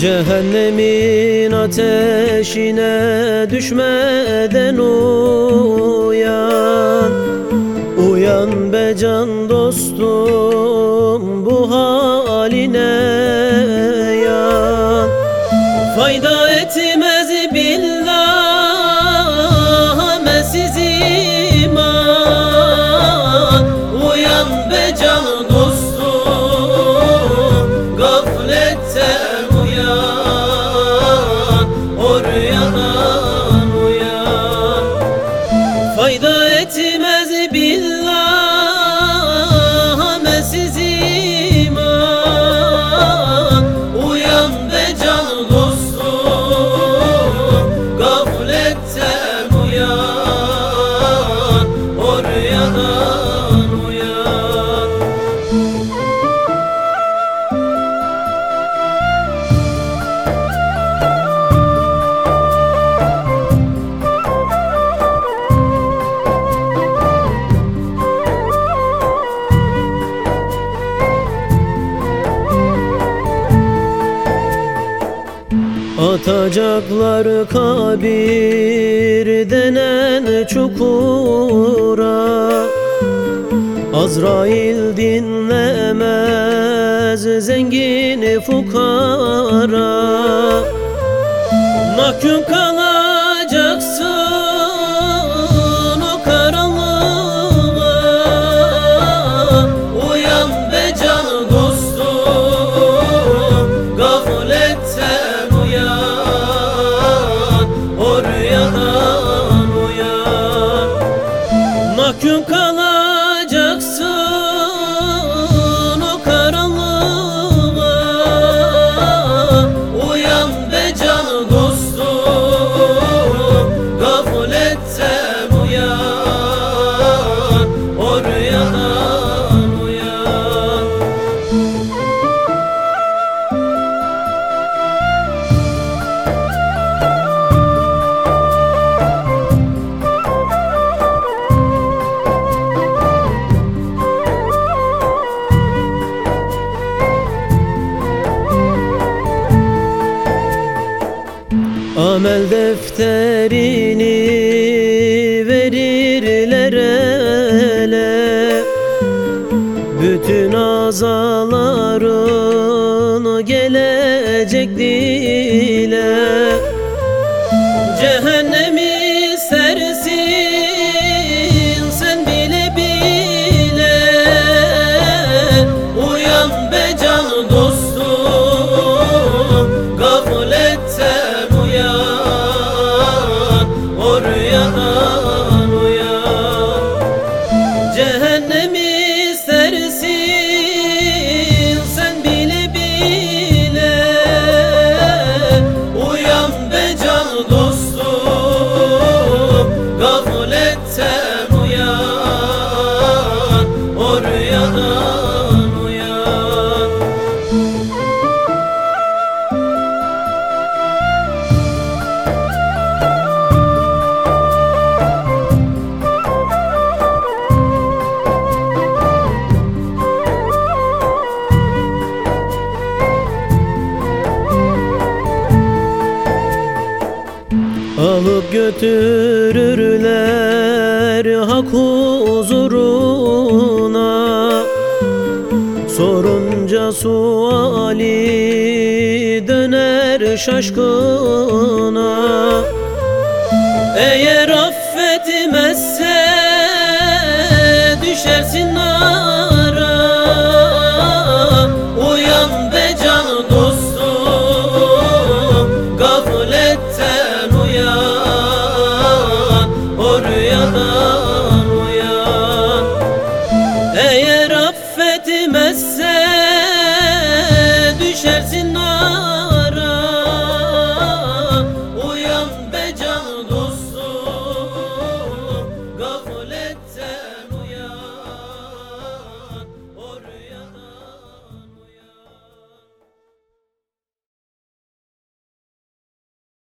Cehennemin ateşine düşmeden uyan. Uyan be can dostum bu haline yan. Fayda Atacaklar kabir denen çukura. Azrail dinlemez zengin fukara. Mahkum kalacaksın o karanlığa Uyan be can dostum Gafletten uyan Amel defterini verirler ele. Bütün azaların gelecek dile. Cehennemi sersin sen bile bile. Uyan be can dostum Alıp götürürler hak huzuruna. Sorunca suali döner şaşkına. Eğer affetmezse düşersin